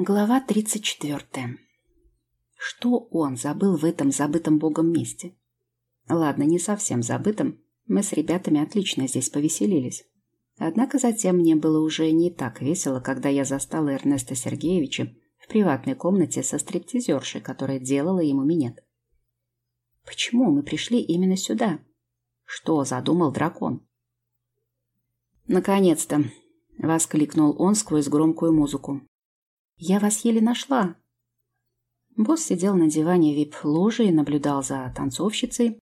Глава 34. Что он забыл в этом забытом богом месте? Ладно, не совсем забытым. Мы с ребятами отлично здесь повеселились. Однако затем мне было уже не так весело, когда я застала Эрнеста Сергеевича в приватной комнате со стриптизершей, которая делала ему минет. Почему мы пришли именно сюда? Что задумал дракон? Наконец-то! — воскликнул он сквозь громкую музыку. Я вас еле нашла. Босс сидел на диване вип-ложи и наблюдал за танцовщицей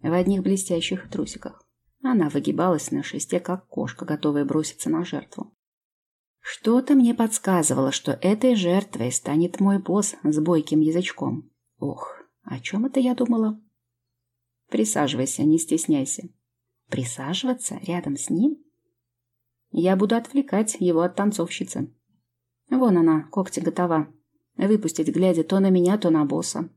в одних блестящих трусиках. Она выгибалась на шесте, как кошка, готовая броситься на жертву. Что-то мне подсказывало, что этой жертвой станет мой босс с бойким язычком. Ох, о чем это я думала? Присаживайся, не стесняйся. Присаживаться рядом с ним? Я буду отвлекать его от танцовщицы. Вон она, когти готова. Выпустить, глядя то на меня, то на босса.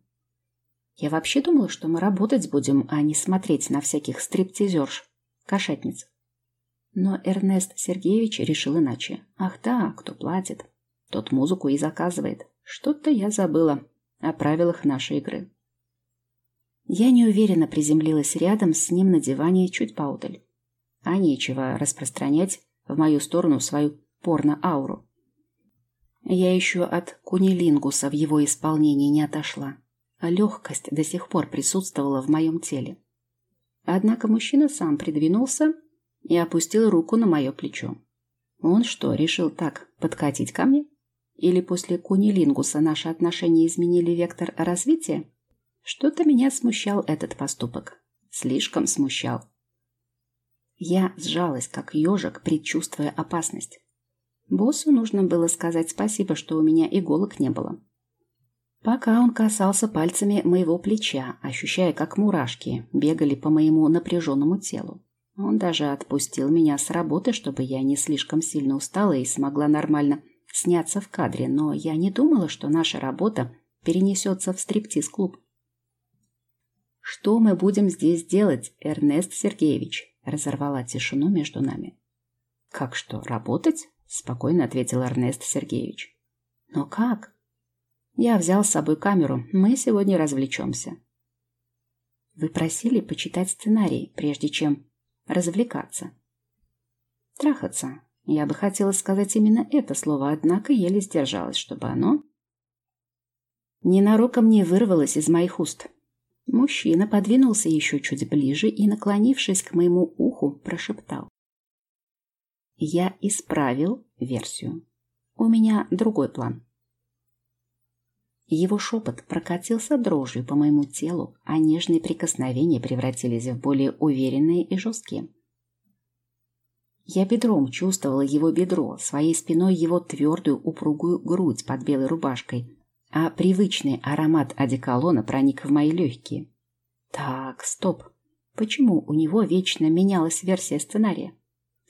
Я вообще думала, что мы работать будем, а не смотреть на всяких стриптизерш, кошатниц. Но Эрнест Сергеевич решил иначе. Ах да, кто платит, тот музыку и заказывает. Что-то я забыла о правилах нашей игры. Я неуверенно приземлилась рядом с ним на диване чуть поодаль. А нечего распространять в мою сторону свою порно-ауру. Я еще от кунилингуса в его исполнении не отошла, а легкость до сих пор присутствовала в моем теле. Однако мужчина сам придвинулся и опустил руку на мое плечо. Он что, решил так подкатить ко мне? Или после кунилингуса наши отношения изменили вектор развития? Что-то меня смущал этот поступок. Слишком смущал. Я сжалась, как ежик, предчувствуя опасность. Боссу нужно было сказать спасибо, что у меня иголок не было. Пока он касался пальцами моего плеча, ощущая, как мурашки бегали по моему напряженному телу. Он даже отпустил меня с работы, чтобы я не слишком сильно устала и смогла нормально сняться в кадре, но я не думала, что наша работа перенесется в стриптиз-клуб. «Что мы будем здесь делать, Эрнест Сергеевич?» разорвала тишину между нами. «Как что, работать?» Спокойно ответил Эрнест Сергеевич. Но как? Я взял с собой камеру. Мы сегодня развлечемся. Вы просили почитать сценарий, прежде чем развлекаться. Трахаться. Я бы хотела сказать именно это слово, однако еле сдержалась, чтобы оно ненароком не вырвалось из моих уст. Мужчина подвинулся еще чуть ближе и, наклонившись к моему уху, прошептал. Я исправил версию. У меня другой план. Его шепот прокатился дрожью по моему телу, а нежные прикосновения превратились в более уверенные и жесткие. Я бедром чувствовала его бедро, своей спиной его твердую упругую грудь под белой рубашкой, а привычный аромат одеколона проник в мои легкие. Так, стоп. Почему у него вечно менялась версия сценария?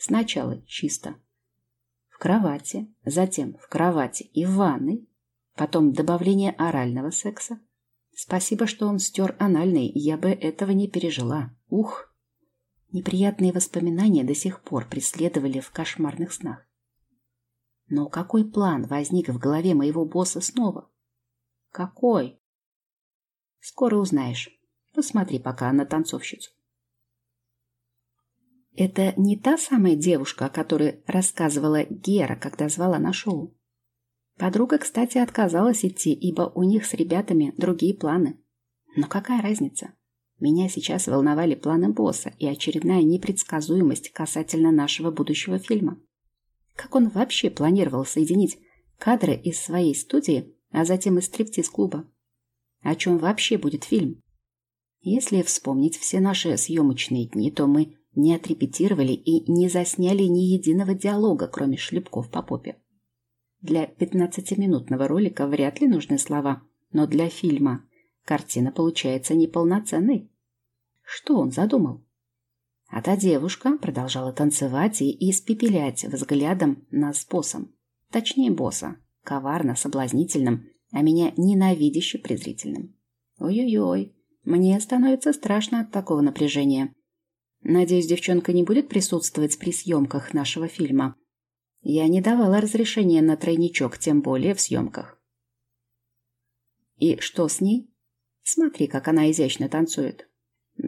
Сначала чисто. В кровати, затем в кровати и в ванной, потом добавление орального секса. Спасибо, что он стер анальный, я бы этого не пережила. Ух! Неприятные воспоминания до сих пор преследовали в кошмарных снах. Но какой план возник в голове моего босса снова? Какой? Скоро узнаешь. Посмотри пока на танцовщицу. Это не та самая девушка, о которой рассказывала Гера, когда звала на шоу. Подруга, кстати, отказалась идти, ибо у них с ребятами другие планы. Но какая разница? Меня сейчас волновали планы босса и очередная непредсказуемость касательно нашего будущего фильма. Как он вообще планировал соединить кадры из своей студии, а затем из стриптиз-клуба? О чем вообще будет фильм? Если вспомнить все наши съемочные дни, то мы не отрепетировали и не засняли ни единого диалога, кроме шлепков по попе. Для пятнадцатиминутного ролика вряд ли нужны слова, но для фильма картина получается неполноценной. Что он задумал? А та девушка продолжала танцевать и испепелять взглядом нас боссом. Точнее, босса. Коварно, соблазнительным, а меня ненавидяще презрительным. Ой-ой-ой, мне становится страшно от такого напряжения. Надеюсь, девчонка не будет присутствовать при съемках нашего фильма. Я не давала разрешения на тройничок, тем более в съемках. И что с ней? Смотри, как она изящно танцует.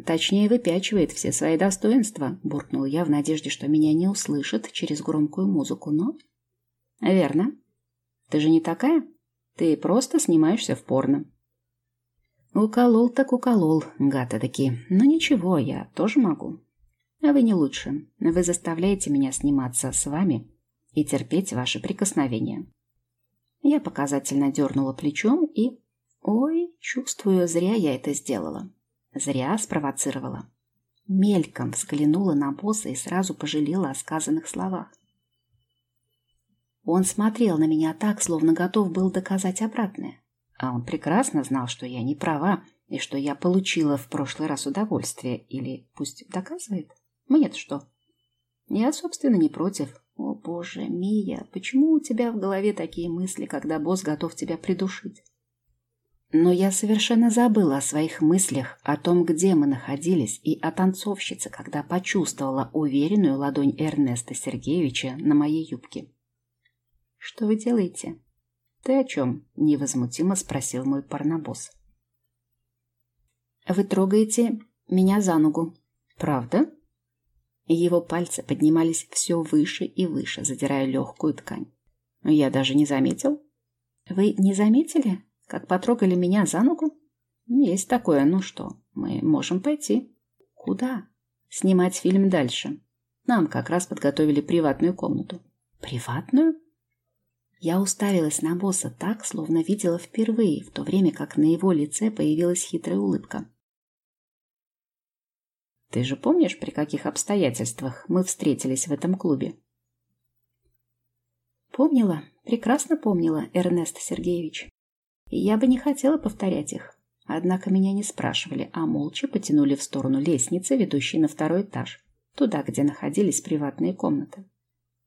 Точнее, выпячивает все свои достоинства, буркнул я в надежде, что меня не услышат через громкую музыку, но... Верно. Ты же не такая? Ты просто снимаешься в порно. Уколол так уколол, гад таки. Но ничего, я тоже могу. А вы не лучше. Вы заставляете меня сниматься с вами и терпеть ваши прикосновения. Я показательно дернула плечом и... Ой, чувствую, зря я это сделала. Зря спровоцировала. Мельком взглянула на босса и сразу пожалела о сказанных словах. Он смотрел на меня так, словно готов был доказать обратное. А он прекрасно знал, что я не права, и что я получила в прошлый раз удовольствие. Или пусть доказывает. Мне-то что? Я, собственно, не против. О, боже, Мия, почему у тебя в голове такие мысли, когда босс готов тебя придушить? Но я совершенно забыла о своих мыслях, о том, где мы находились, и о танцовщице, когда почувствовала уверенную ладонь Эрнеста Сергеевича на моей юбке. «Что вы делаете?» «Ты о чем?» – невозмутимо спросил мой парнобосс. «Вы трогаете меня за ногу». «Правда?» Его пальцы поднимались все выше и выше, задирая легкую ткань. «Я даже не заметил». «Вы не заметили, как потрогали меня за ногу?» «Есть такое. Ну что, мы можем пойти». «Куда?» «Снимать фильм дальше. Нам как раз подготовили приватную комнату». «Приватную?» Я уставилась на босса так, словно видела впервые, в то время как на его лице появилась хитрая улыбка. «Ты же помнишь, при каких обстоятельствах мы встретились в этом клубе?» «Помнила, прекрасно помнила, Эрнест Сергеевич. Я бы не хотела повторять их. Однако меня не спрашивали, а молча потянули в сторону лестницы, ведущей на второй этаж, туда, где находились приватные комнаты.